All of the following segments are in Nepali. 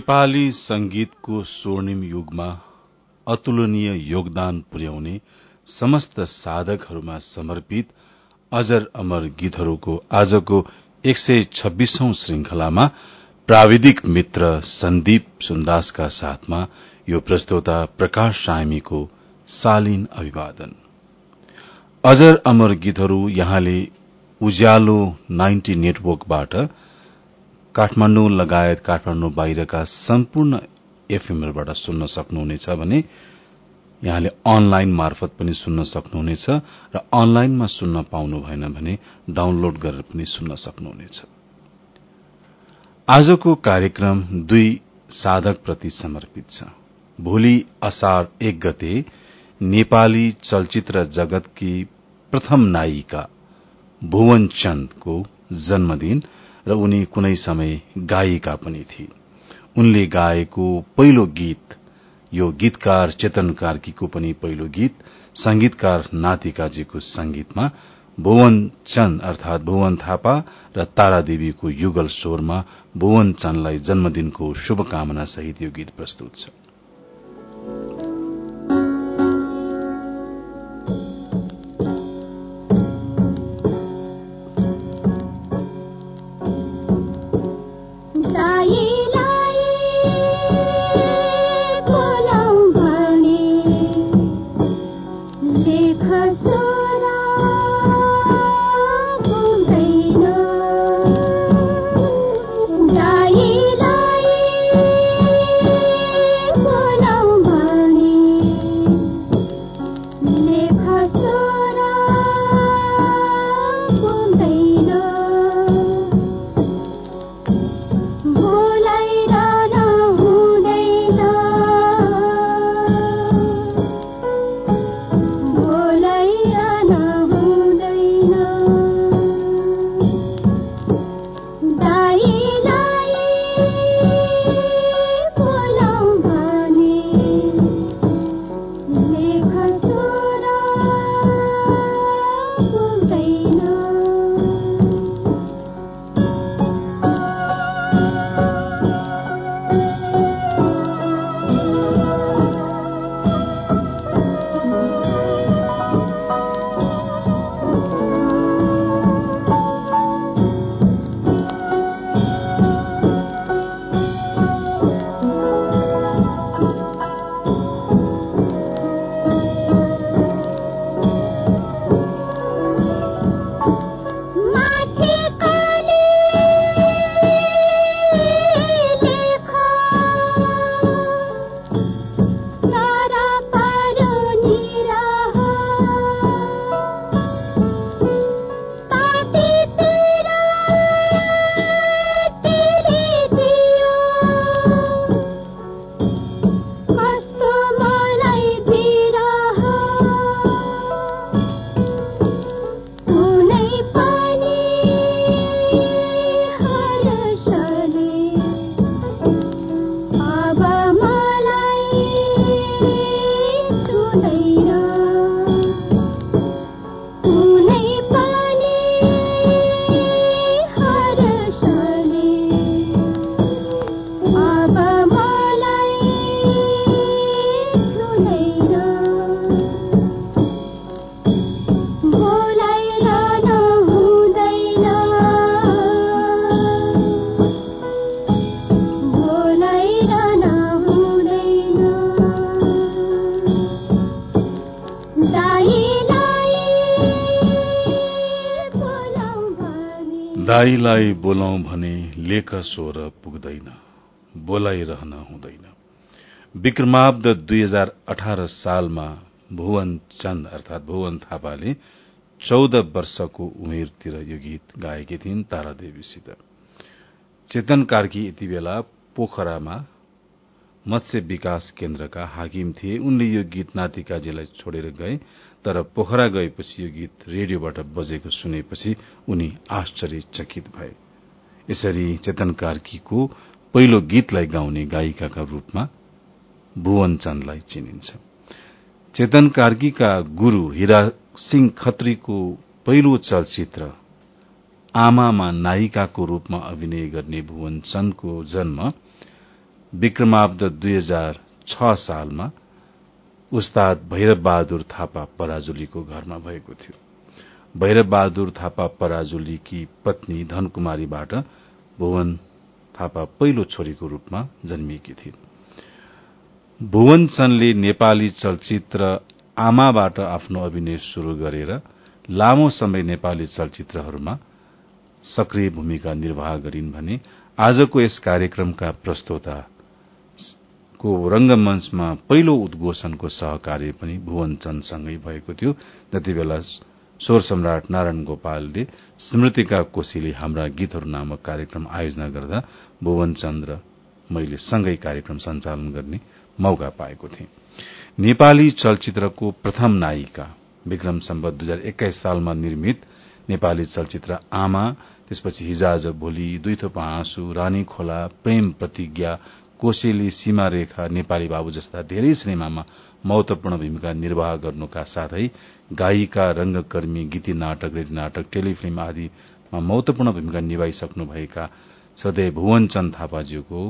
नेपाली संगीतको स्वर्णिम युगमा अतुलनीय योगदान पुर्याउने समस्त साधकहरूमा समर्पित अजर अमर गीतहरूको आजको एक सय छब्बीसौं श्रृंखलामा प्राविधिक मित्र सन्दीप सुन्दासका साथमा यो प्रस्तोता प्रकाश सामीको शालीन अभिवादन। अजर अमर गीतहरू यहाँले उज्यालो नाइन्टी नेटवर्कबाट काठमाण्डु लगायत काठमाण्डु बाहिरका सम्पूर्ण एफएमहरूबाट सुन्न सक्नुहुनेछ भने यहाँले अनलाइन मार्फत पनि सुन्न सक्नुहुनेछ र अनलाइनमा सुन्न पाउनु भएन भने डाउनलोड गरेर पनि सुन्न सक्नुहुनेछ। आजको कार्यक्रम दुई साधक प्रति समर्पित छ। भोलि असार एक गते नेपाली चलचित्र जगतकी प्रथम नायिका भुवन चन्दको जन्मदिन र उनी कुनै समय गायिका पनि थिए। उनले गाएको पहिलो गीत यो गीतकार चेतन कार्कीको पनि पहिलो गीत संगीतकार नातिकाजीको संगीतमा भुवन चन्द अर्थात भुवन थापा र तारादेवीको युगल स्वरमा भुवन चन्दलाई जन्मदिनको शुभकामना सहित यो गीत प्रस्तुत छ। बोलाउ भने लेख स्वर पुग्दैन बोलाइरहन हुँदैन। विक्रमाब्द दुई हजार अठार सालमा भुवन चन्द अर्थात भुवन थापाले चौध वर्षको उमेरतिर यो गीत गाएकी थिइन् तारादेवीसित। चेतन कार्की यति बेला पोखरामा मत्स्य विकास केन्द्रका हाकिम थिए। उनले यो गीत नातिकाजीलाई छोडेर गए तर पोखरा गएपछि यो गीत रेडियोबाट बजेको सुनेपछि उनी आश्चर्यचकित भए। यसरी चेतन कार्कीको पहिलो गीतलाई गाउने गायिकाका रूपमा भुवन चन्दलाई चिनिन्छ। चेतन कार्कीका गुरू हिरा सिंह खत्रीको पहिलो चलचित्र आमामा नायिकाको रूपमा अभिनय गर्ने भुवन चन्दको जन्म विक्रमाब्द दुई हजार छ सालमा उस्ताद भैरव बहादुर थापा पराजुलीको घरमा भएको थियो। भैरव बहादुर थापा पराजुलीकी पत्नी धनकुमारीबाट भुवन थापा पहिलो छोरीको रूपमा जन्मिएकी थिइन्। भुवन चन्दले नेपाली चलचित्र आमाबाट आफ्नो अभिनय शुरू गरेर लामो समय नेपाली चलचित्रहरूमा सक्रिय भूमिका निर्वाह गरिन् भने आजको यस कार्यक्रमका प्रस्तोता को रंगमंचमा पहिलो उद्घोषणको सहकार्य पनि भुवन चन्दसँगै भएको थियो। जति बेला स्वर सम्राट नारायण गोपालले स्मृतिका कोशीले हाम्रा गीतहरू नामक कार्यक्रम आयोजना गर्दा भुवन चन्द र मैले सँगै कार्यक्रम सञ्चालन गर्ने मौका पाएको थिएँ। नेपाली चलचित्रको प्रथम नायिका विक्रम सम्बत दुई हजार एक्काइस सालमा निर्मित नेपाली चलचित्र आमा त्यसपछि हिजाज भोलि दुई थोपा आँसु रानी खोला प्रेम प्रतिज्ञा कोसेली सीमा रेखा नेपाली बाबु जस्ता धेरै सिनेमामा महत्वपूर्ण भूमिका निर्वाह गर्नुका साथै गायिका रंगकर्मी गीति नाटक रेडी नाटक टेलिफिल्म आदिमा महत्वपूर्ण भूमिका निभाइसक्नुभएका श्रद्धेय भुवन चन्द थापाज्यूको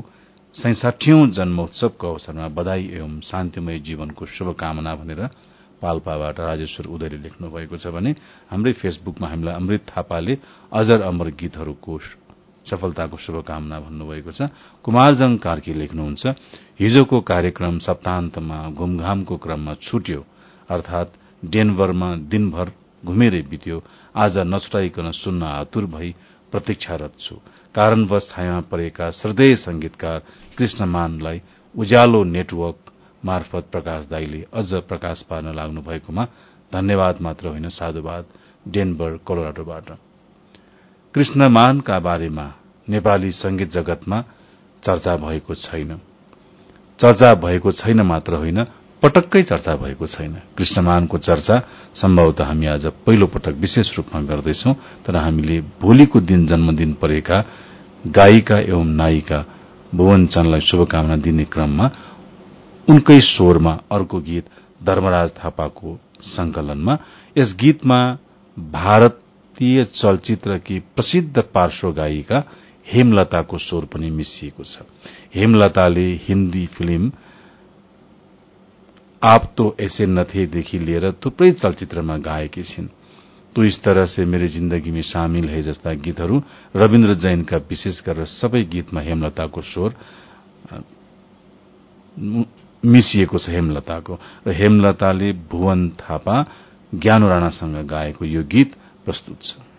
सैसाठीौं जन्मोत्सवको अवसरमा बधाई एवं शान्तिमय जीवनको शुभकामना भनेर पाल्पाबाट राजेश्वर उदयले लेख्नु भएको छ भने हाम्रै फेसबुकमा हामीलाई अमृत थापाले अजर अमर गीतहरूको सफलताको शुभकामना भन्नुभएको छ। कुमारजङ कार्की लेख्नुहुन्छ हिजोको कार्यक्रम सप्तान्तमा घुमघामको क्रममा छुट्यो अर्थात डेनभरमा दिनभर घुमेरै बित्यो। आज नछुटाइकन सुन्न आतुर भई प्रतीक्षारत छु। कारणवश छायामा परेका श्रद्धेय संगीतकार कृष्णमानलाई उज्यालो नेटवर्क मार्फत प्रकाश दाईले अझ प्रकाश पार्न लाग्नु भएकोमा धन्यवाद मात्र होइन साधुवाद डेनबर कोलोराडोबाट। कृष्णमानका बारेमा नेपाली संगीत जगतमा चर्चा भएको छैन। चर्चा भएको छैन मात्र होइन पटक्कै चर्चा भएको छैन। कृष्णमानको चर्चा सम्भवतः हामी आज पहिलो पटक विशेष रूपमा गर्दैछौ तर हामीले भोलिको दिन जन्मदिन परेका गायिका एवं नायिका भुवन चन्दलाई शुभकामना दिने क्रममा उनकै स्वरमा अर्को गीत धर्मराज थापाको संकलनमा यस गीतमा भारतीय चलचित्रकी प्रसिद्ध पार्श्व गायिका हेमलताको स्वर पनि मिसिएको छ। हेमलताले हिन्दी फिल्म आप तो ऐसे नथेदेखि लिएर थुप्रै चलचित्रमा गाएकी छिन्। तो इस तरह से मेरे जिन्दगी में सामिल है जस्ता गीतहरू। रविन्द्र जैनका विशेष गरेर सबै गीतमा हेमलताको स्वर मिसिएको छ हेमलताको। र हेमलताले भुवन थापा ज्ञानो राणासँग गाएको यो गीत प्रस्तुत छ।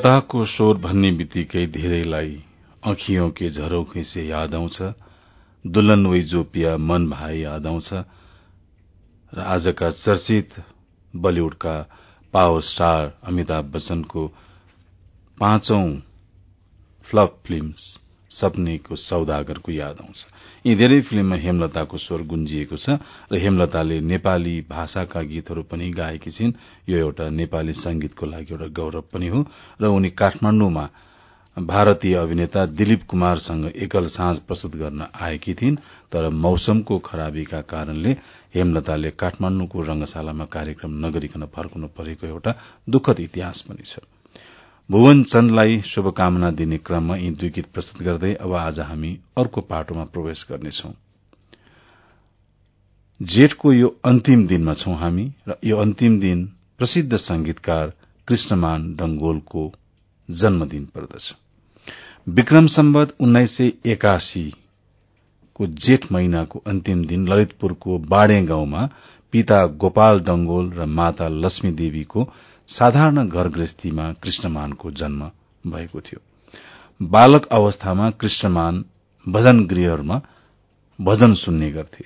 हेमलताको स्वर भन्ने बित्तिकै धेरैलाई अखियों के झरौ खैसे याद आउँछ दुल्हन वै जोपिया मन भाइ याद आउँछ र आजका चर्चित बलिउडका पावर स्टार अमिताभ बच्चनको पाँचौं फ्लप फिल्म सपनेको सौदागरको याद आउँछ। यी धेरै फिल्ममा हेमलताको स्वर गुन्जिएको छ र हेमलताले नेपाली भाषाका गीतहरू पनि गाएकी छिन्। यो एउटा नेपाली संगीतको लागि एउटा गौरव पनि हो र उनी काठमाण्डुमा भारतीय अभिनेता दिलीप कुमारसँग एकल साँझ प्रस्तुत गर्न आएकी थिइन् तर मौसमको खराबीका कारणले हेमलताले काठमाण्डुको रंगशालामा कार्यक्रम नगरिकन फर्कनु परेको एउटा दुःखद इतिहास पनि छ। भुवन चन्दलाई शुभकामना दिने क्रममा यी दुई गीत प्रस्तुत गर्दै अब आज हामी अर्को पाटोमा प्रवेश गर्नेछौ। जेठको यो अन्तिम दिनमा छौं हामी र यो अन्तिम दिन प्रसिद्ध संगीतकार कृष्णमान डंगोलको जन्मदिन पर्दछ। विक्रम सम्बत उन्नाइस सय एकासीको जेठ महिनाको अन्तिम दिन ललितपुरको बाँडे गाउँमा पिता गोपाल डंगोल र माता लक्ष्मी देवीको साधारण घर गृहस्थीमा कृष्णमानको जन्म भएको थियो। बालक अवस्थामा कृष्णमान भजन गृहहरूमा भजन सुन्ने गर्थे।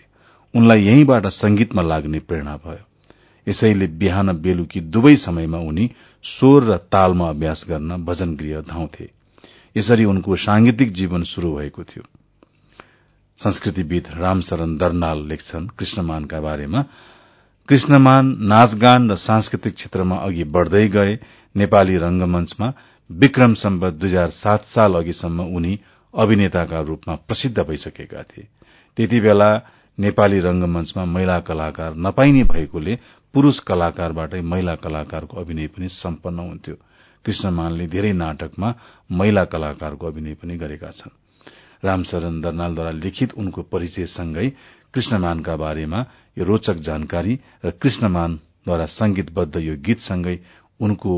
उनलाई यहीँबाट संगीतमा लाग्ने प्रेरणा भयो। यसैले बिहान बेलुकी दुवै समयमा उनी स्वर र तालमा अभ्यास गर्न भजन गृह धाउँथे। यसरी उनको सांगीतिक जीवन शुरू भएको थियो। संस्कृतिविद रामशरण दर्नाल लेख्छन् कृष्णमानका बारेमा कृष्णमान नाचगान र सांस्कृतिक क्षेत्रमा अघि बढ़दै गए नेपाली रंगमंचमा विक्रम सम्बत दुई हजार सात साल अघिसम्म उनी अभिनेताका रूपमा प्रसिद्ध भइसकेका थिए। त्यति बेला नेपाली रंगमंचमा महिला कलाकार नपाइने भएकोले पुरूष कलाकारबाटै महिला कलाकारको अभिनय पनि सम्पन्न हुन्थ्यो। कृष्णमानले धेरै नाटकमा महिला कलाकारको अभिनय पनि गरेका छन्। रामशरण दर्नालद्वारा लिखित उनको परिचयसँगै कृष्णमानका बारेमा यो रोचक जानकारी र कृष्णमानद्वारा संगीतबद्ध यो गीतसँगै उनको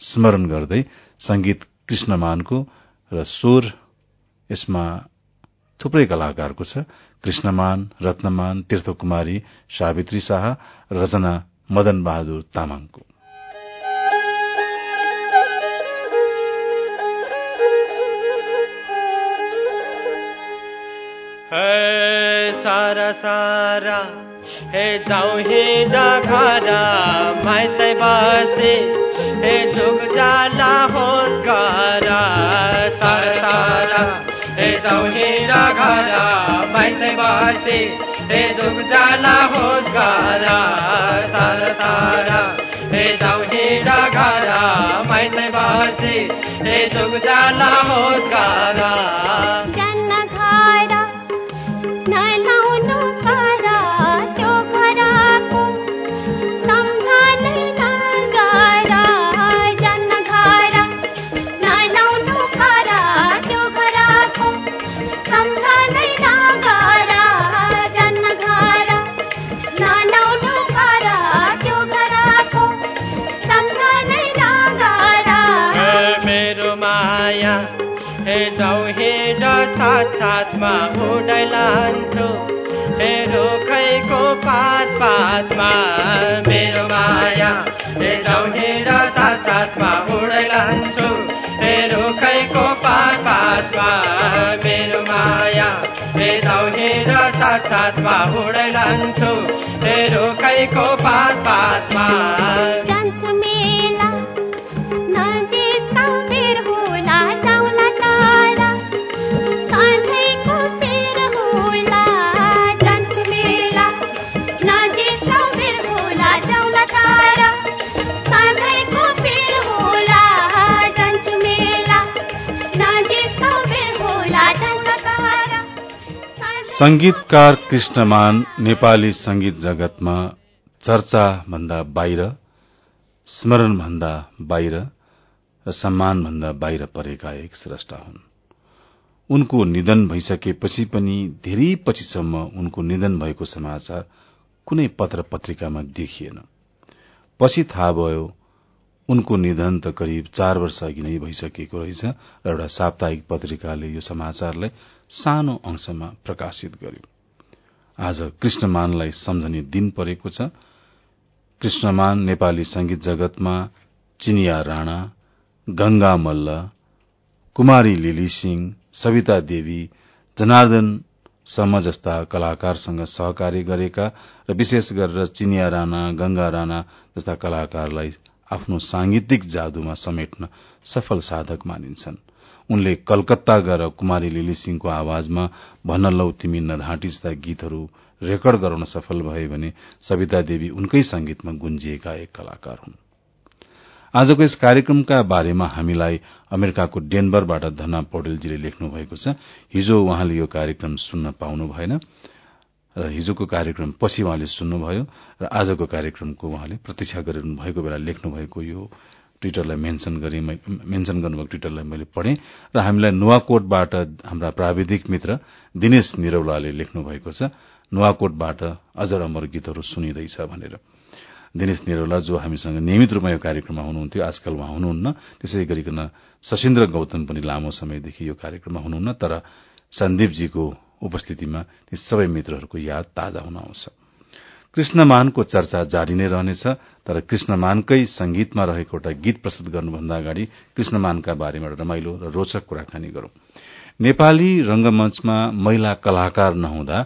स्मरण गर्दै संगीत कृष्णमानको र स्वर यसमा थुप्रै कलाकारको छ। कृष्णमान रत्नमान तीर्थकुमारी सावित्री शाह रचना मदन बहादुर तामाङको सारा सारा। हे जाऊ हिँडा घर माइतै बसे। हे झुक जाला होस् घर सारा सारा। हे जाऊ हिँडा घर माइतै बसे। हे झुक जाला होस् घर सारा सारा। हे जाऊ हिँडा घर माइतै बसे। हे झुक जाला होस् हेर साथ साथमा उडाइ लान्छु मेरो खैको पात पातमा संगीतकार कृष्णमान नेपाली संगीत जगतमा चर्चा भन्दा बाहिर स्मरण भन्दा बाहिर र सम्मान भन्दा बाहिर परेका एक श्रष्टा हुन्। उनको निधन भइसकेपछि पनि धेरै पछिसम्म उनको निधन भएको समाचार कुनै पत्र पत्रिकामा देखिएन। पछि थाहा भयो उनको निधन त करिब चार वर्ष अघि नै भइसकेको रहेछ र एउटा साप्ताहिक पत्रिकाले यो समाचारलाई सानो अंशमा प्रकाशित गर्यो। आज कृष्णमानलाई सम्झने दिन परेको छ। कृष्णमान नेपाली संगीत जगतमा चिनिया राणा गंगा मल्ल कुमारी लिली सिंह सविता देवी जनार्दन सम जस्ता कलाकारसँग सहकार्य गरेका र विशेष गरेर चिनिया राणा गंगा राणा जस्ता कलाकारलाई आफ्नो सांगीतिक जादुमा समेट्न सफल साधक मानिन्छन्। उनले कलकत्ता गएर कुमारी लिली सिंहको आवाजमा भन्न लौ तिमी नढाँटी जस्ता गीतहरू रेकर्ड गराउन सफल भए भने सविता देवी उनकै संगीतमा गुन्जिएका एक कलाकार हुन्। आजको यस कार्यक्रमका बारेमा हामीलाई अमेरिकाको डेनबरबाट धना पौडेलजीले लेख्नु भएको छ। हिजो उहाँले यो कार्यक्रम सुन्न पाउनु भएन र हिजोको कार्यक्रम पछि उहाँले सुन्नुभयो र आजको कार्यक्रमको उहाँले प्रतीक्षा गरिरहनु भएको बेला लेख्नु भएको यो ट्विटरलाई मेन्सन गरी मेन्सन गर्नुभएको ट्विटरलाई मैले पढेँ र हामीलाई नुवाकोटबाट हाम्रा प्राविधिक मित्र दिनेश निरौलाले लेख्नु भएको छ नुवाकोटबाट अजर अमर गीतहरू सुनिँदैछ भनेर। दिनेश निरौला जो हामीसँग नियमित रूपमा यो कार्यक्रममा हुनुहुन्थ्यो आजकल उहाँ हुनुहुन्न। त्यसै गरिकन सशिन्द्र गौतम पनि लामो समयदेखि यो कार्यक्रममा हुनुहुन्न तर सन्दीपजीको उपस्थितिमा ती सबै मित्रहरूको याद ताजा हुन आउँछ। कृष्णमानको चर्चा जारी नै रहनेछ तर कृष्णमानकै संगीतमा रहेको एउटा गीत प्रस्तुत गर्नुभन्दा अगाडि कृष्णमानका बारेमा रमाइलो र रोचक कुराकानी गरौं। नेपाली रंगमंचमा महिला कलाकार नहुँदा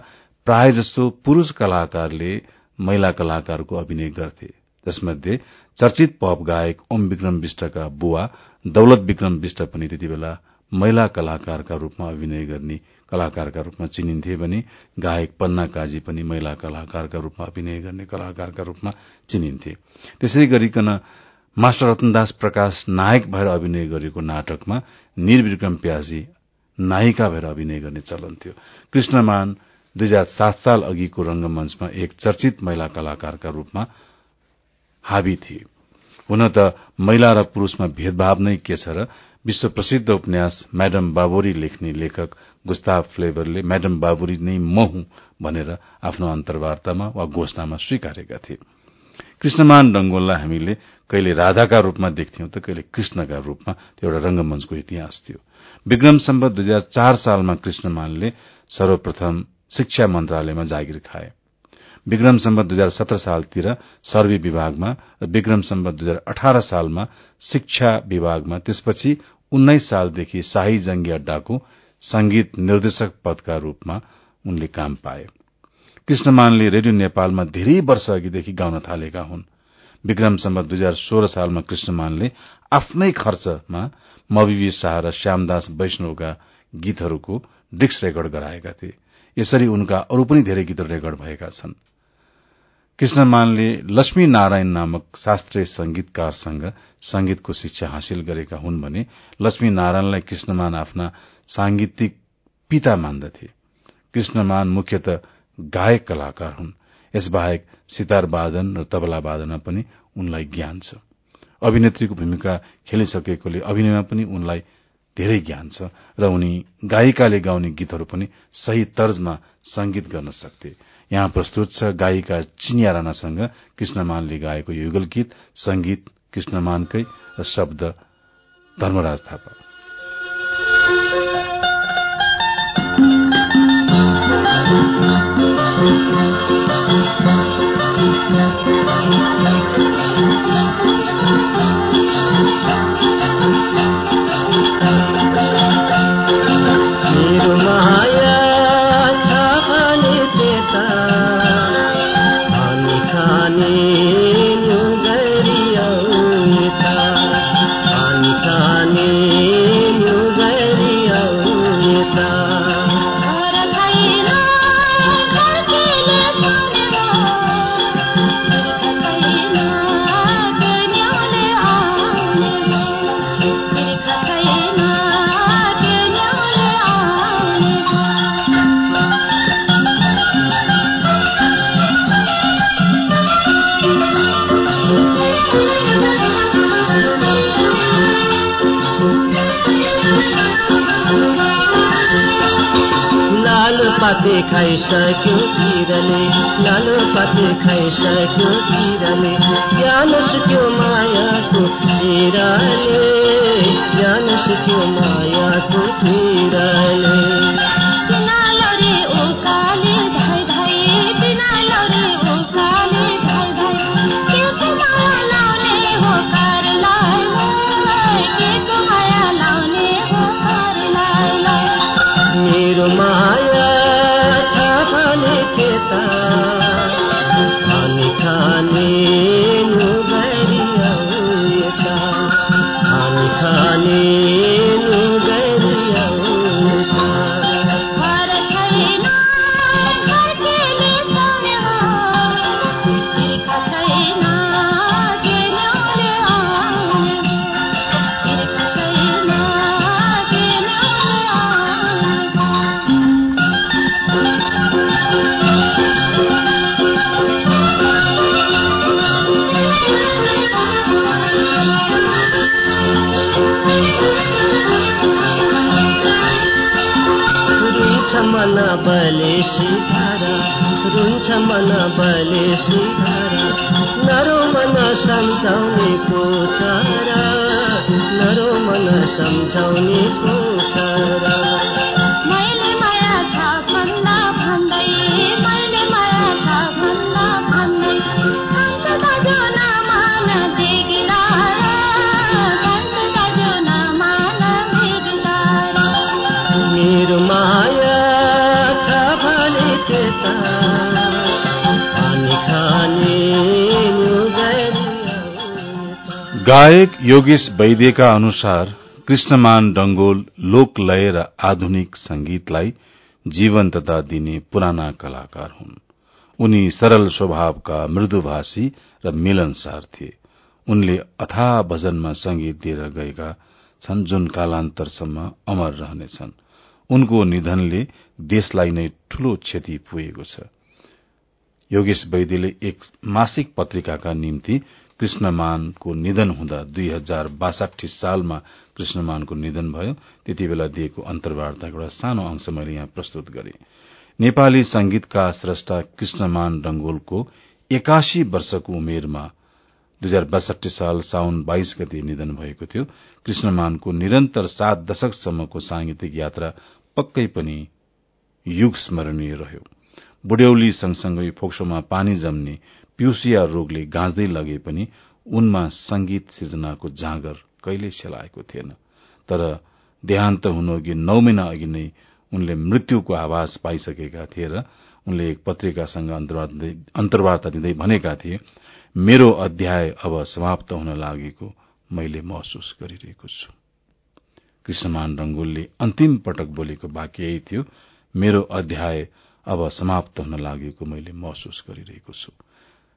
प्राय जस्तो पुरूष कलाकारले महिला कलाकारको अभिनय गर्थे। जसमध्ये चर्चित पप गायक ओम विक्रम विष्टका बुवा दौलत विक्रम विष्ट पनि त्यति बेला महिला कलाकारका रूपमा अभिनय गर्ने कलाकारका रूपमा चिनिन्थे भने गायक पन्ना काजी पनि महिला कलाकारका रूपमा अभिनय गर्ने कलाकारका रूपमा चिनिन्थे। त्यसै गरिकन मास्टर रतनदास प्रकाश नायक भएर अभिनय गरेको नाटकमा निर्विक्रम प्याजी नायिका भएर अभिनय गर्ने चलन थियो। कृष्णमान दुई हजार सात साल अघिको रंगमंचमा एक चर्चित महिला कलाकारका रूपमा हावी थिए। हुन त महिला र पुरूषमा भेदभाव नै के छ र विश्व प्रसिद्ध उपन्यास म्याडम बाबोरी लेख्ने लेखक गुस्ताव फ्लेभरले म्याडम बाबुरी नै म हुँ भनेर आफ्नो अन्तर्वार्तामा वा घोषणामा स्वीकारेका थिए। कृष्णमान रंगोललाई हामीले कहिले राधाका रूपमा देख्थ्यौं त कहिले कृष्णका रूपमा त्यो एउटा रंगमंचको इतिहास थियो। विक्रम सम्बत दुई हजार चार सालमा कृष्णमानले सर्वप्रथम शिक्षा मन्त्रालयमा जागिर खाए। विक्रम सम्बत दुई हजार सत्र सालतिर सर्वे विभागमा र विक्रम सम्बत दुई हजार अठार सालमा शिक्षा विभागमा त्यसपछि उन्नाइस सालदेखि शाही जंगी अड्डाको संगीत निर्देशक पदका रूपमा उनले काम पाए। कृष्णमानले रेडियो नेपालमा धेरै वर्ष अघिदेखि गाउन थालेका हुन्। विक्रम सम्बत दुई हजार सोह्र सालमा कृष्णमानले आफ्नै खर्चमा मविवी शाह र श्यामदास वैष्णवका गीतहरूको डिक्स रेकर्ड गराएका थिए। यसरी उनका अरू पनि धेरै गीतहरू रेकर्ड भएका छन्। कृष्णमानले लक्ष्मी नारायण नामक शास्त्रीय संगीतकारसँग संगीतको शिक्षा हासिल गरेका हुन् भने लक्ष्मी नारायणलाई कृष्णमान आफ्ना सांगीतिक पिता मान्दथे। कृष्णमान मुख्यत गायक कलाकार हुन्। यसबाहेक सितार वादन र तबला वादनमा पनि उनलाई ज्ञान छ। अभिनेत्रीको भूमिका खेलिसकेकोले अभिनयमा पनि उनलाई धेरै ज्ञान छ र उनी गायिकाले गाउने गीतहरू पनि सही तर्जमा संगीत गर्न सक्थे। यहाँ प्रस्तुत छ गायिका चिनिया राणासँग कृष्णमानले गाएको युगल गीत संगीत कृष्णमानकै र शब्द धर्मराज थापा। पाते पाते योगेश वैद्यका अनुसार कृष्णमान डंगोल लोक लय र आधुनिक संगीतलाई जीवन्तता दिने पुराना कलाकार हुन्। उनी सरल स्वभावका मृदुभाषी र मिलनसार थिए। उनले अथाह भजनमा संगीत दिएर गएका छन् जुन कालान्तरसम्म अमर रहनेछन्। उनको निधनले देशलाई नै ठूलो क्षति पुगेको छ। योगेश वैद्यले एक मासिक पत्रिकाका निम्ति कृष्णमानको निधन हुँदा दुई हजार बासठी सालमा कृष्णमानको निधन भयो। त्यति बेला दिएको अन्तर्वार्ताको एउटा सानो अंश मैले यहाँ प्रस्तुत गरे। नेपाली संगीतका स्रष्टा कृष्णमान डंगोलको एकासी वर्षको उमेरमा दुई हजार बासठी साल साउन बाइस गति निधन भएको थियो। कृष्णमानको निरन्तर सात दशकसम्मको सांगीतिक यात्रा पक्कै पनि युग स्मरणीय रह्यो। बुढ्यौली सँगसँगै फोक्सोमा पानी जम्ने पिउसिया रोगले गाँच्दै लगे पनि उनमा संगीत सृजनाको जाँगर कहिल्यै सेलाएको थिएन। तर देहान्त हुनु अघि नौ महिना अघि नै उनले मृत्युको आभास पाइसकेका थिए र उनले एक पत्रिकासँग अन्तर्वार्ता दिँदै भनेका थिए मेरो अध्याय अब समाप्त हुन लागेको मैले महसुस गरिरहेको छु। कृष्णमान रंगोलले अन्तिम पटक बोलेको वाक्य यही थियो मेरो अध्याय अब समाप्त हुन लागेको मैले महसुस गरिरहेको छु।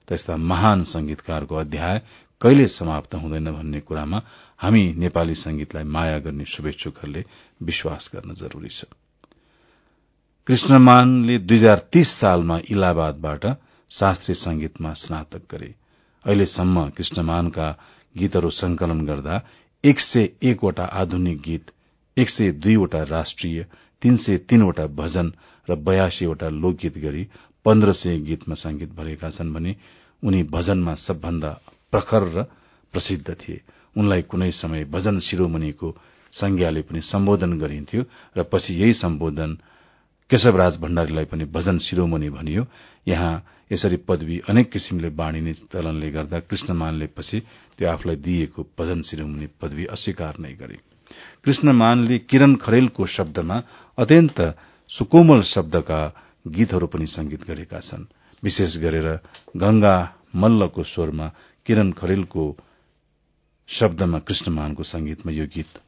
त्यस्ता महान संगीतकारको अध्याय कहिले समाप्त हुँदैन भन्ने कुरामा हामी नेपाली संगीतलाई माया गर्ने शुभेच्छुकहरूले विश्वास गर्न जरूरी छ। कृष्णमानले दुई हजार तीस सालमा इलाहाबादबाट शास्त्रीय संगीतमा स्नातक गरे। अहिलेसम्म कृष्णमानका गीतहरू संकलन गर्दा एक सय एकवटा आधुनिक गीत एक सय दुईवटा राष्ट्रिय तीन सय तीनवटा भजन र बयासीवटा लोकगीत गरी पन्ध्र सय गीतमा संगीत भरेका छन् भने उनी भजनमा सबभन्दा प्रखर र प्रसिद्ध थिए। उनलाई कुनै समय भजन शिरोमणिको संज्ञाले पनि सम्बोधन गरिन्थ्यो र पछि यही सम्बोधन केशवराज भण्डारीलाई पनि भजन शिरोमणि भनियो। यहाँ यसरी पदवी अनेक किसिमले बाँडिने चलनले गर्दा कृष्णमानले पछि त्यो आफूलाई दिइएको भजन शिरोमणि पदवी अस्वीकार नै गरे। कृष्णमानले किरण खरेलको शब्दमा अत्यन्त सुकोमल शब्दका गीतहरू पनि संगीत गरेका छन्। विशेष गरेर गंगा मल्लको स्वरमा किरण खरेलको शब्दमा कृष्णमानको संगीतमा यो गीत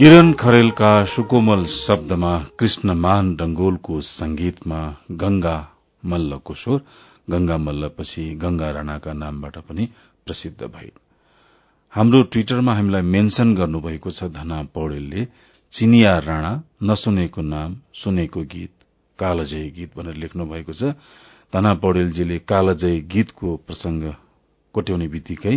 किरण खरेलका सुकोमल शब्दमा कृष्णमान डंगोलको संगीतमा गंगा मल्लको स्वर गंगा मल्लपछि गंगा राणाका नामबाट पनि प्रसिद्ध भए हाम्रो ट्वीटरमा हामीलाई मेन्शन गर्नुभएको छ धना पौडेलले चिनिया राणा नसुनेको नाम सुनेको गीत कालजयी गीत भनेर लेख्नु भएको छ। धना पौडेलजीले कालजयी गीतको प्रसंग कोट्याउने बित्तिकै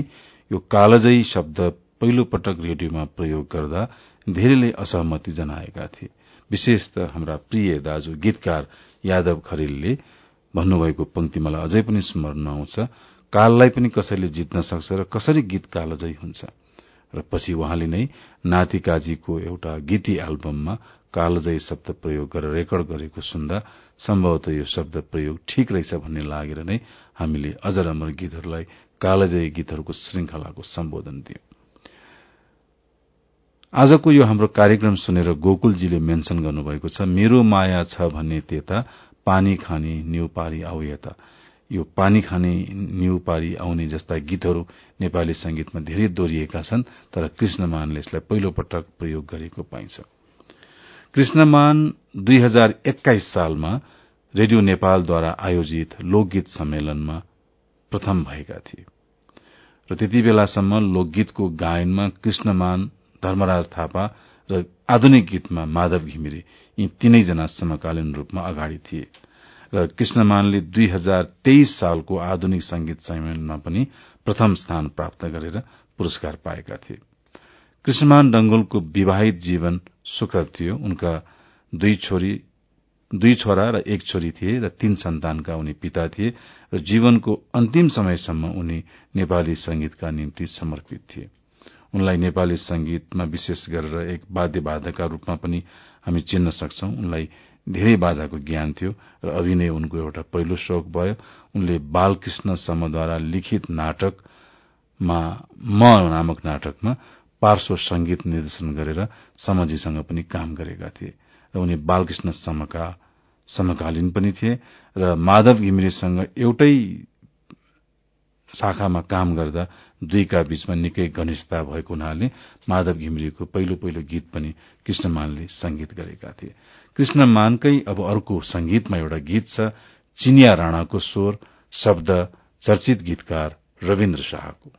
यो कालजयी शब्द पहिलो पटक रेडियोमा प्रयोग गर्दा धेरैले असहमति जनाएका थिए। विशेष त हाम्रा प्रिय दाजु गीतकार यादव खरेलले भन्नुभएको पंक्ति मलाई अझै पनि स्मरण आउँछ। काललाई पनि कसैले जित्न सक्छ र कसरी गीत कालजयी हुन्छ? र पछि उहाँले नै नाति काजीको एउटा गीती एल्बममा कालजयी शब्द प्रयोग गरेर रेकर्ड गरेको सुन्दा सम्भवतः यो शब्द प्रयोग ठिक रहेछ भन्ने लागेर नै हामीले अजर अमर गीतहरूलाई कालजयी गीतहरूको श्रृंखलाको सम्बोधन दियौं। आजको यो हाम्रो कार्यक्रम सुनेर गोकुलजीले मेन्शन गर्नुभएको छ मेरो माया छ भन्ने त्यता पानी खाने न्यौपारी आउ यता। यो पानी खाने न्यौपारी आउने जस्ता गीतहरू नेपाली संगीतमा धेरै दोहोरिएका छन् तर कृष्णमानले यसलाई पहिलो पटक प्रयोग गरेको पाइन्छ। कृष्णमान दुई हजार एक्काइस सालमा रेडियो नेपालद्वारा आयोजित लोकगीत सम्मेलनमा प्रथम भएका थिए। र त्यति बेलासम्म लोकगीतको गायनमा कृष्णमान धर्मराज थापा र आधुनिक गीतमा माधव घिमिरे यी तीनैजना समकालीन रूपमा अगाडि थिए र कृष्णमानले दुई हजार तेइस सालको आधुनिक संगीत सम्मेलनमा पनि प्रथम स्थान प्राप्त गरेर पुरस्कार पाएका थिए। कृष्णमान डंगोलको विवाहित जीवन सुखद थियो। उनका दुई छोरी दुई छोरा र एक छोरी थिए र तीन सन्तानका उनी पिता थिए र जीवनको अन्तिम समयसम्म उनी नेपाली संगीतका निम्ति समर्पित थिए। उनलाई नेपाली संगीतमा विशेष गरेर एक वाद्यवादकका रूपमा पनि हामी चिन्न सक्छौं। उनलाई धेरै बाजाको ज्ञान थियो र अभिनय उनको एउटा पहिलो शोक भयो उनले बालकृष्ण समद्वारा लिखित नाटकमा म नामक नाटकमा पार्श्व संगीत निर्देशन गरेर समजीसँग पनि काम गरेका थिए र उनी बालकृष्ण समका समकालीन पनि थिए र माधव घिमिरेसँग एउटै शाखामा काम गर्दा दुईका बीचमा निकै घनिष्ठता भएको हुनाले माधव घिमिरेको पहिलो पहिलो गीत पनि कृष्णमानले संगीत गरेका थिए। कृष्णमानकै अब अर्को संगीतमा एउटा गीत छ चिनिया राणाको स्वर शब्द चर्चित गीतकार रविन्द्र शाहको।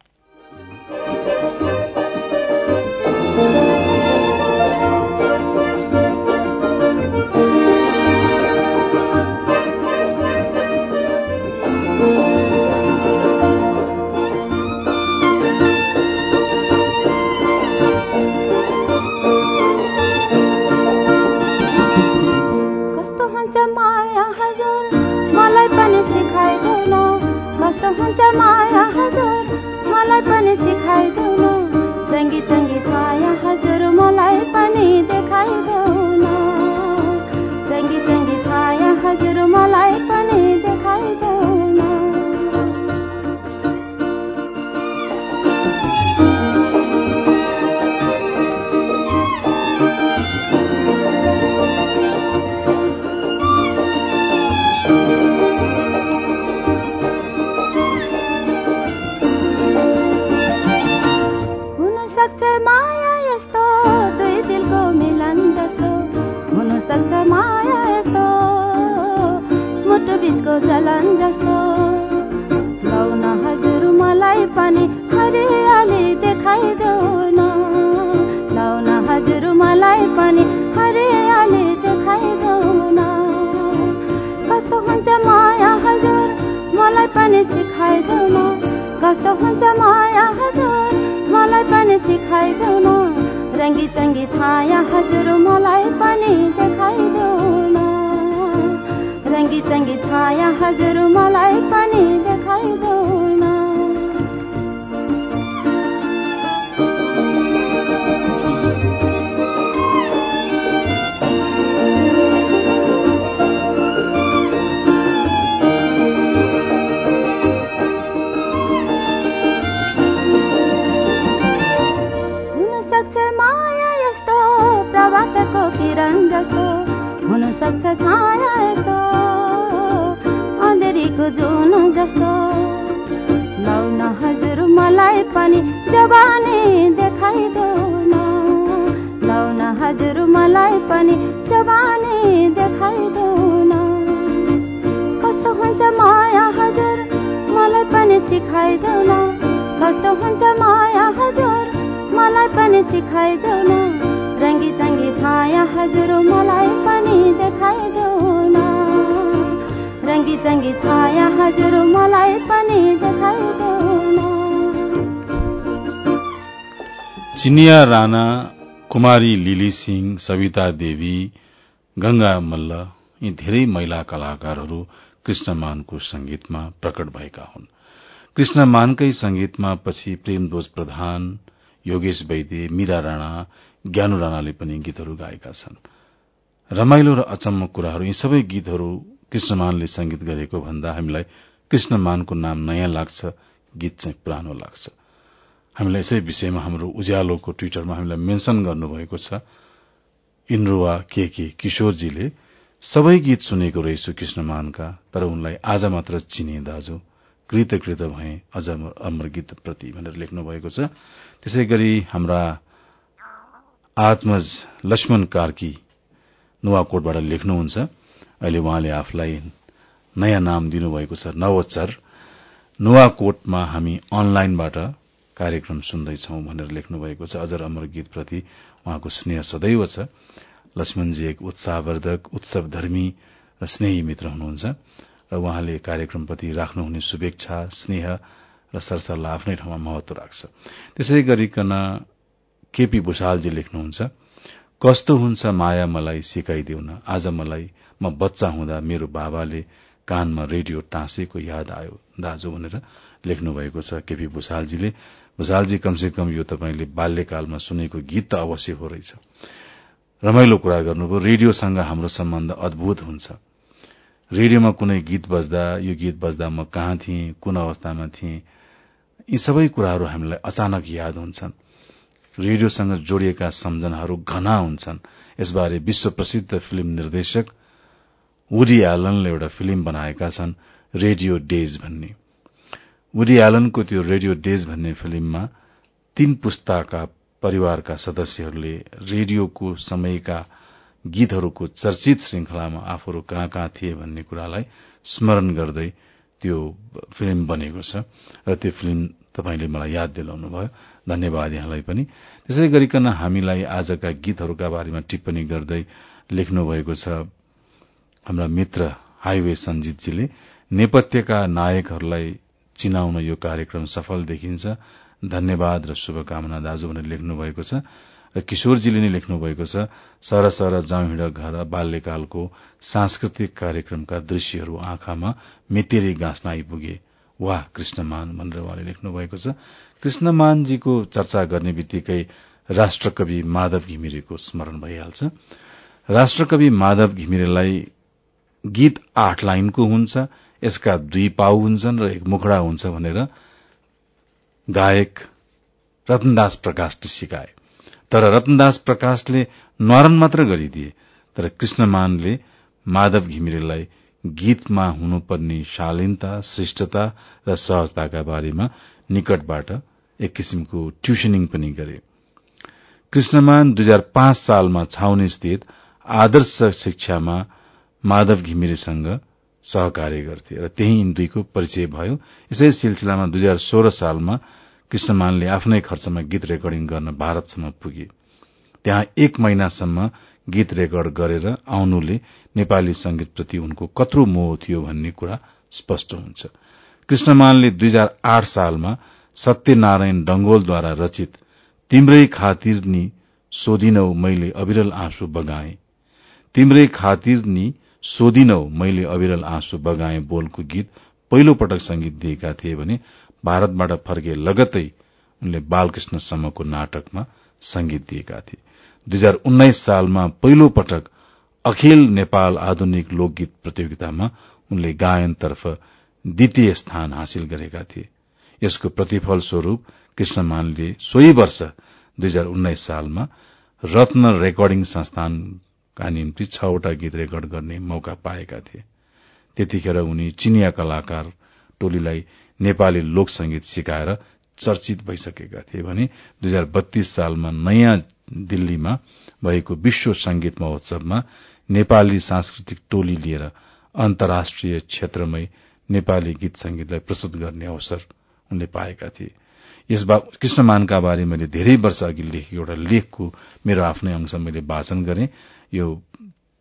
चिनिया राणा कुमारी लिली सिंह सविता देवी गंगा मल्ल यी धेरै महिला कलाकारहरू कृष्णमानको संगीतमा प्रकट भएका हुन्। कृष्णमानकै संगीतमा पछि प्रेमदोज प्रधान योगेश वैद्य मीरा राणा ज्ञानु राणाले पनि गीतहरू गाएका छन्। रमाइलो र अचम्म कुराहरू यी सबै गीतहरू कृष्णमानले संगीत गरेको भन्दा हामीलाई कृष्णमानको नाम नयाँ लाग्छ गीत चाहिँ पुरानो लाग्छ। हामीलाई यसै विषयमा हाम्रो उज्यालोको ट्विटरमा हामीलाई मेन्शन गर्नुभएको छ। इन्द्रुवा के के किशोरजीले सबै गीत सुनेको रहेछु कृष्णमानका तर उनलाई आज मात्र चिने दाजु कृत कृत भए अझ अमर गीत प्रति भनेर लेख्नु भएको छ। त्यसै गरी हाम्रा आत्मज लक्ष्मण कार्की नुवाकोटबाट लेख्नुहुन्छ। अहिले उहाँले आफूलाई नयाँ नाम दिनुभएको छ नवचर नुवाकोटमा हामी अनलाइनबाट कार्यक्रम सुन्दैछौ भनेर लेख्नु भएको छ। अझर अमर गीतप्रति उहाँको स्नेह सदैव छ। लक्ष्मणजी एक उत्साहवर्धक उत्सवधर्मी र स्नेही मित्र हुनुहुन्छ र उहाँले कार्यक्रमप्रति राख्नुहुने शुभेच्छा स्नेह र सरसल्लाह आफ्नै ठाउँमा महत्व राख्छ। त्यसै गरिकन केपी भूषालजी लेख्नुहुन्छ कस्तो हुन्छ माया मलाई सिकाइदेऊ न आज मलाई म बच्चा हुँदा मेरो बाबाले कानमा रेडियो टाँसेको याद आयो दाजु भनेर लेख्नु भएको छ केपी भूषालजीले। भूषालजी कमसे कम यो तपाईँले बाल्यकालमा सुनेको गीत त अवश्य हो रहेछ। रमाइलो कुरा गर्नुभयो। रेडियोसँग हाम्रो सम्बन्ध अद्भुत हुन्छ। रेडियोमा कुनै गीत बज्दा यो गीत बज्दा म कहाँ थिएँ कुन अवस्थामा थिएँ यी सबै कुराहरू हामीलाई अचानक याद हुन्छन्। रेडियोसँग जोडिएका सम्झनाहरू घना हुन्छन्। यसबारे विश्व प्रसिद्ध फिल्म निर्देशक वुडी एलनले एउटा फिल्म बनाएका छन् रेडियो डेज भन्ने। वुडी एलनको त्यो रेडियो डेज भन्ने फिल्ममा तीन पुस्ताका परिवारका सदस्यहरूले रेडियोको समयका गीतहरूको चर्चित श्रृंखलामा आफूहरू कहाँ कहाँ थिए भन्ने कुरालाई स्मरण गर्दै त्यो फिल्म बनेको छ र त्यो फिल्म तपाईँले मलाई याद दिलाउनु भयो धन्यवाद यहाँलाई पनि। त्यसै गरिकन हामीलाई आजका गीतहरूका बारेमा टिप्पणी गर्दै लेख्नु भएको छ हाम्रा मित्र हाइवे सञ्जितजीले। नेपथ्यका नायकहरूलाई चिनाउन यो कार्यक्रम सफल देखिन्छ। धन्यवाद र शुभकामना दाजु भनेर लेख्नु भएको छ र किशोरजीले नै लेख्नु भएको छ सर सर जाउँ घर बाल्यकालको सांस्कृतिक कार्यक्रमका दृश्यहरू आँखामा मेटेरी गाँस्न आइपुगे। वाह कृष्णमान भनेर उहाँले लेख्नु भएको छ। कृष्णमानजीको चर्चा गर्ने बित्तिकै राष्ट्रकवि माधव घिमिरेको स्मरण भइहाल्छ। राष्ट्रकवि माधव घिमिरेलाई गीत आठ लाइनको हुन्छ। यसका दुई पाउ हुन्छन् र एक मुखडा हुन्छ भनेर गायक रतनदास प्रकाशले सिकाए। तर रतनदास प्रकाशले न्वारण मात्र गरिदिए तर कृष्णमानले माधव घिमिरेलाई गीतमा हुनुपर्ने शालीनता शिष्टता र सहजताका बारेमा निकटबाट एक किसिमको ट्युसनिङ पनि गरे। कृष्णमान दुई हजार पाँच सालमा छाउनी स्थित आदर्श शिक्षामा माधव घिमिरेसँग सहकार्य गर्थे र त्यही दुईको परिचय भयो। यसै सिलसिलामा दुई हजार सोह्र सालमा कृष्णमानले आफ्नै खर्चमा गीत रेकर्डिङ गर्न भारतसम्म पुगे। त्यहाँ एक महिनासम्म गीत रेकर्ड गरेर आउनुले नेपाली संगीतप्रति उनको कत्रो मोह थियो भन्ने कुरा स्पष्ट हुन्छ। कृष्णमानले दुई हजार आठ सालमा सत्यनारायण डंगोलद्वारा रचित तिम्रै खातिर नि सोधिनौ मैले अविरल आँसु बगाए। तिम्रै खातिर नि सोधिनौ मैले अविरल आँसु बगाए बोलको गीत पहिलो पटक संगीत दिएका थिए भने भारतबाट फर्के लगतै उनले बालकृष्णसम्मको नाटकमा संगीत दिएका थिए। दुई हजार उन्नाइस सालमा पहिलो पटक अखिल नेपाल आधुनिक लोकगीत प्रतियोगितामा उनले गायनतर्फ द्वितीय स्थान हासिल गरेका थिए। यसको प्रतिफल स्वरूप कृष्णमानले सोही वर्ष दुई हजार उन्नाइस सालमा रत्न रेकर्डिङ संस्थानका निम्ति छवटा गीत रेकर्ड गर्ने मौका पाएका थिए। त्यतिखेर उनी चिनिया कलाकार टोलीलाई नेपाली लोक संगीत सिकाएर चर्चित भइसकेका थिए भने दुई हजार बत्तीस सालमा नयाँ दिल्लीमा भएको विश्व संगीत महोत्सवमा नेपाली सांस्कृतिक टोली लिएर अन्तर्राष्ट्रिय क्षेत्रमै नेपाली गीत संगीतलाई प्रस्तुत गर्ने अवसर उनले पाएका थिए। यस कृष्णमानका बारे मैले धेरै वर्ष अघि लेखेको एउटा लेखको मेरो आफ्नै अंश मैले वाचन गरे। यो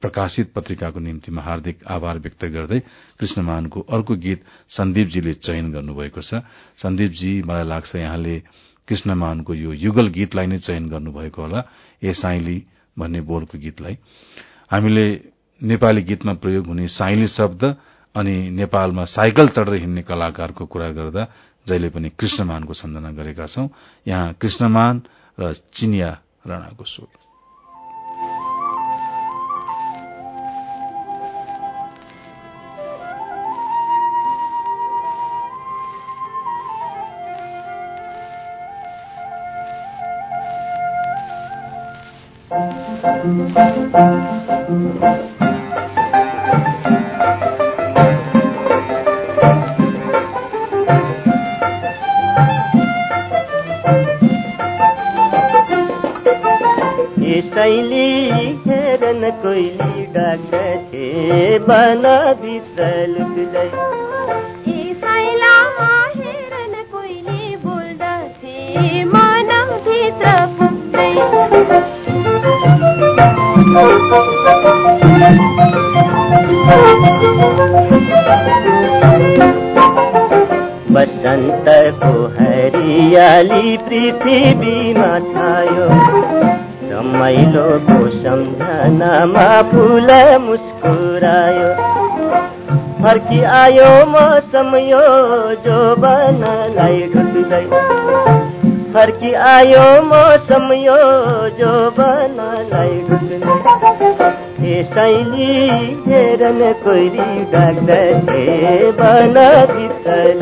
प्रकाशित पत्रिकाको निम्ति हार्दिक आभार व्यक्त गर्दै कृष्णमानको अर्को गीत सन्दीपजीले चयन गर्नुभएको छ। सन्दीपजी मलाई लाग्छ यहाँले कृष्णमानको यो युगल गीतलाई नै चयन गर्नुभएको होला ए साइली भन्ने बोलको गीतलाई। हामीले नेपाली गीतमा प्रयोग हुने साइली शब्द अनि नेपालमा साइकल चढेर हिँड्ने कलाकारको कुरा गर्दा जहिले पनि कृष्णमानको सम्झना गरेका छौं। यहाँ कृष्णमान र चिनिया राणाको स्वर पृथ्वीमा छायो। रमाइलोको सम्झनामा फुल मुस्कुरायो। फर्की आयो मौसम यो जो बनलाई ढुक्दै। फर्की आयो मौसम यो जो बनलाई भित्र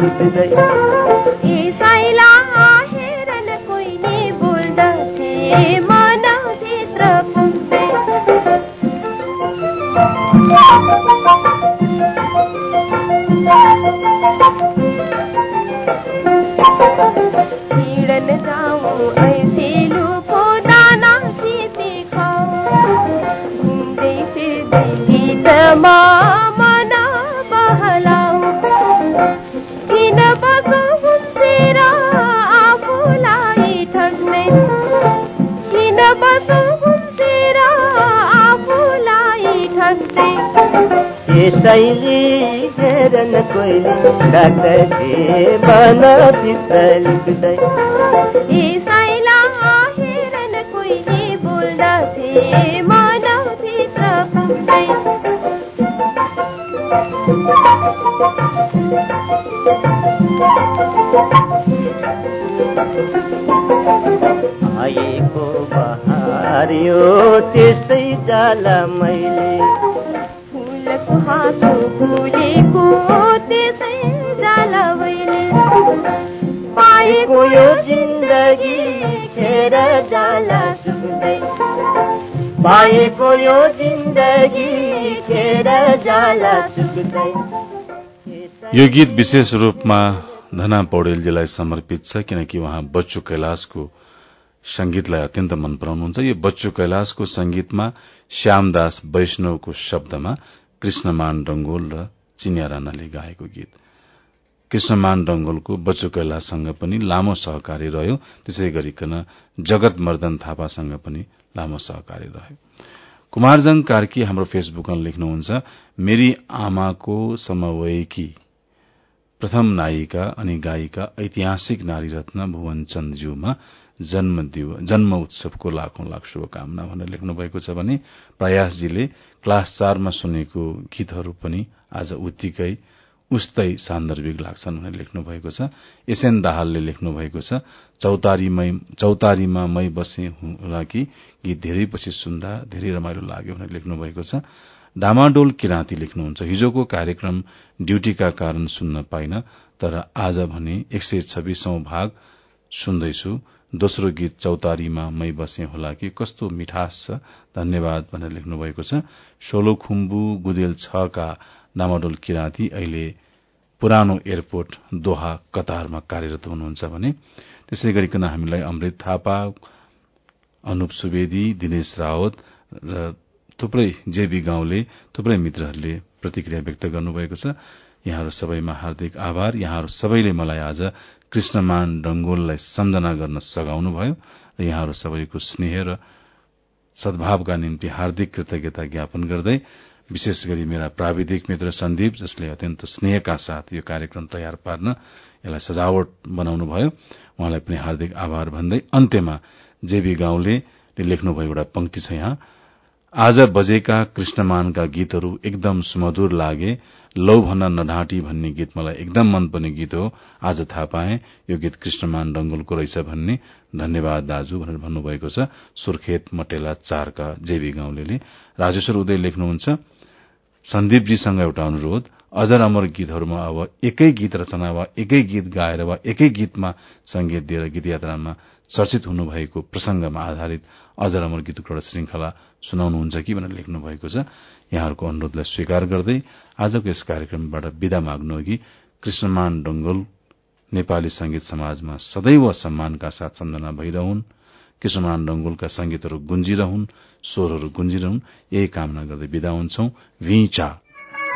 लुक्दै। कोइली डाक्दै बन भित्र लुक्दै ए साइला हेरन कोइली बोल्दथे मनभित्र फुक्दै आएको बहार यो त्यस्तै जाला मैले। यो जिन्दगी खेर यो गीत विशेष रूपमा धना पौडेलजीलाई समर्पित छ किनकि उहाँ बच्चु कैलाशको संगीतलाई अत्यन्त मन पराउनुहुन्छ। यो बच्चु कैलाशको संगीतमा श्यामदास वैष्णवको शब्दमा कृष्णमान डंगोल र चिनिया राणाले गाएको गीत। कृष्णमान डंगोलको बच्चु कैलाशसँग पनि लामो सहकारी रह्यो त्यसै गरिकन जगत मर्दन थापासँग पनि लामो सहकारी रह्यो। कुमारजङ कार्की हाम्रो फेसबुकमा लेख्नुहुन्छ मेरी आमाको समवयकी प्रथम नायिका अनि गायिका ऐतिहासिक नारी रत्न भुवन चन्दज्यूमा जन्म जन्म उत्सवको लाखौं लाख शुभकामना भनेर लेख्नु भएको छ भने प्रयासजीले क्लास चारमा सुनेको गीतहरू पनि आज उत्तिकै उस्तै सान्दर्भिक लाग्छन् भनेर लेख्नु भएको छ। एसएन दाहालले लेख्नु भएको छ चौतारीमा मै बसे होला कि गीत धेरै पछि सुन्दा धेरै रमाइलो लाग्यो भनेर लेख्नु भएको छ। डामाडोल किराँती लेख्नुहुन्छ हिजोको कार्यक्रम ड्यूटीका कारण सुन्न पाइन तर आज भने एक सय छब्बीसौं भाग सुन्दैछु। दोस्रो गीत चौतारीमा मै बसे होला कि कस्तो मिठास छ धन्यवाद भनेर लेख्नु भएको छ। सोलो खुम्बु गुदेल छका डामाडोल किराँती अहिले पुरानो एयरपोर्ट दोहा कतारमा कार्यरत हुनुहुन्छ भने। त्यसै गरिकन हामीलाई अमृत थापा अनुप सुवेदी दिनेश रावत र थुप्रै जेबी गाउँले थुप्रै मित्रहरूले प्रतिक्रिया व्यक्त गर्नुभएको छ। यहाँहरू सबैमा हार्दिक आभार। यहाँहरू सबैले मलाई आज कृष्णमान डंगोललाई सम्झना गर्न सघाउनुभयो र यहाँहरू सबैको स्नेह र सद्भावका निम्ति हार्दिक कृतज्ञता ज्ञापन गर्दै विशेष गरी मेरा प्राविधिक मित्र सन्दीप जसले अत्यन्त स्नेहका साथ यो कार्यक्रम तयार पार्न यसलाई सजावट बनाउनुभयो उहाँलाई पनि हार्दिक आभार भन्दै अन्त्यमा जेबी गाउँले लेख्नुभयो एउटा पंक्ति छ यहाँ। आज बजेका कृष्णमानका गीतहरू एकदम सुमधुर लागे लौ भन्न नढाँटी भन्ने गीत मलाई एकदम मनपर्ने गीत हो। आज थाहा पाए यो गीत कृष्णमान डंगोलको रहेछ भन्ने। धन्यवाद दाजु भनेर भन्नुभएको छ। सुर्खेत मटेला चारका जेबी गाउँले राजेश्वर उदय लेख्नुहुन्छ। सन्दीपजीसँग एउटा अनुरोध। अजर अमर गीतहरूमा अब एकै गीत रचना वा एकै गीत गाएर वा एकै गीतमा संगीत दिएर गीत यात्रामा चर्चित हुनुभएको प्रसंगमा आधारित अजर अमर गीतको एउटा श्रृंखला सुनाउनुहुन्छ कि भनेर लेख्नु भएको छ। यहाँहरूको अनुरोधलाई स्वीकार गर्दै आजको यस कार्यक्रमबाट विदा माग्नु अघि कृष्णमान डंगोल नेपाली संगीत समाजमा सदैव सम्मानका साथ सम्झना भइरहन्। कृष्णमान डंगोलका संगीतहरू गुन्जिरहन् स्वरहरू गुन्जिरहन्। यही कामना गर्दै विदा हुन्छौ।